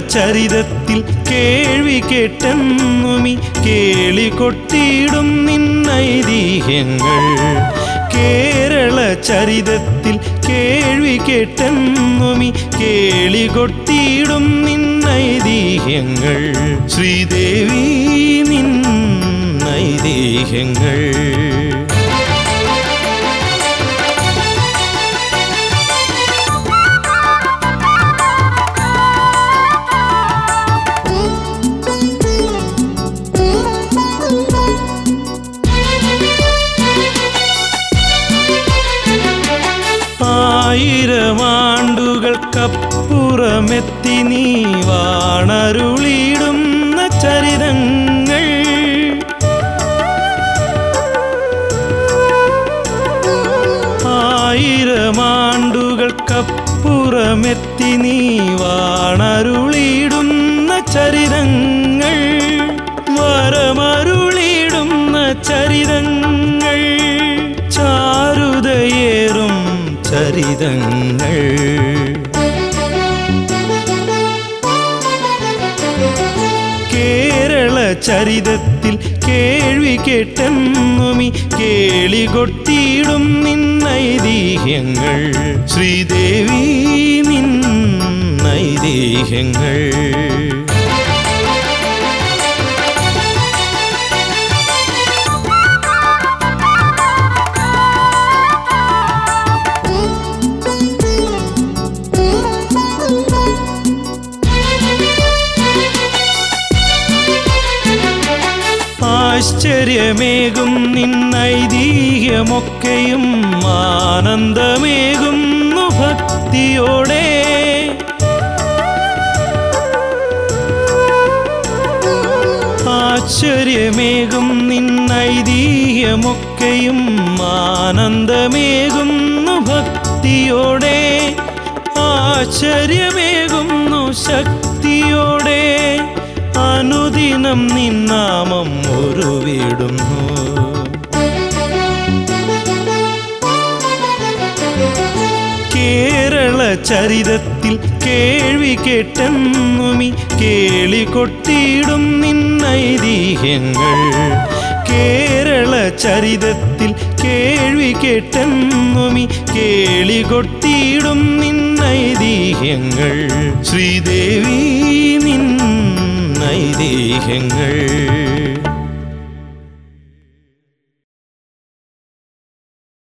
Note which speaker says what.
Speaker 1: ചരിതത്തിൽ കേൾവി കേട്ടെന്നുമി കേളി കൊട്ടിയിടും നിന്നൈതിഹ്യങ്ങൾ. കേരള ചരിതത്തിൽ കേൾവി കേട്ടെന്നുമി കേളി കൊട്ടിയിടും നിന്നൈതിഹ്യങ്ങൾ. ശ്രീദേവി നിന്നൈതീഹ്യങ്ങൾ. ആയിരമാണ്ടുകൾക്കപ്പുറമെത്തി നീ വാണരുളിയിടുന്ന ചരിതങ്ങൾ. ആയിരമാണ്ടുകൾക്കപ്പുറമെത്തി നീ വാണരുളിയിടുന്ന ചരിതങ്ങൾ. ചരിതങ്ങൾ. കേരള ചരിതത്തിൽ കേൾവി കേട്ടെന്നുമി കേളി കൊട്ടിയിടും നിന്നൈതീഹ്യങ്ങൾ. ശ്രീദേവി നിന്നൈതീഹ്യങ്ങൾ. ആശ്ചര്യമേകും നിന്നൈതീഹ്യമൊക്കെയും ആനന്ദമേകുന്നു ഭക്തിയോടെ. ആശ്ചര്യമേകും നിന്നൈതീഹ്യമൊക്കെയും ആനന്ദമേകുന്നു ഭക്തിയോടെ. ആശ്ചര്യമേകുന്നു ശക്തിയോടെ അനുദിനം നിന്നാമം ഉരുവിടുന്നു കേരള ചരിതത്തിൽ കേൾവി കേട്ടെന്നുമി കേളി കൊട്ടിയിടും നിന്നൈതിഹ്യങ്ങൾ. കേരള ചരിതത്തിൽ കേൾവി കേട്ടെന്നുമി കേളി കൊട്ടിയിടും നിന്നൈതിഹ്യങ്ങൾ. ശ്രീദേവി ஐதீகங்கள்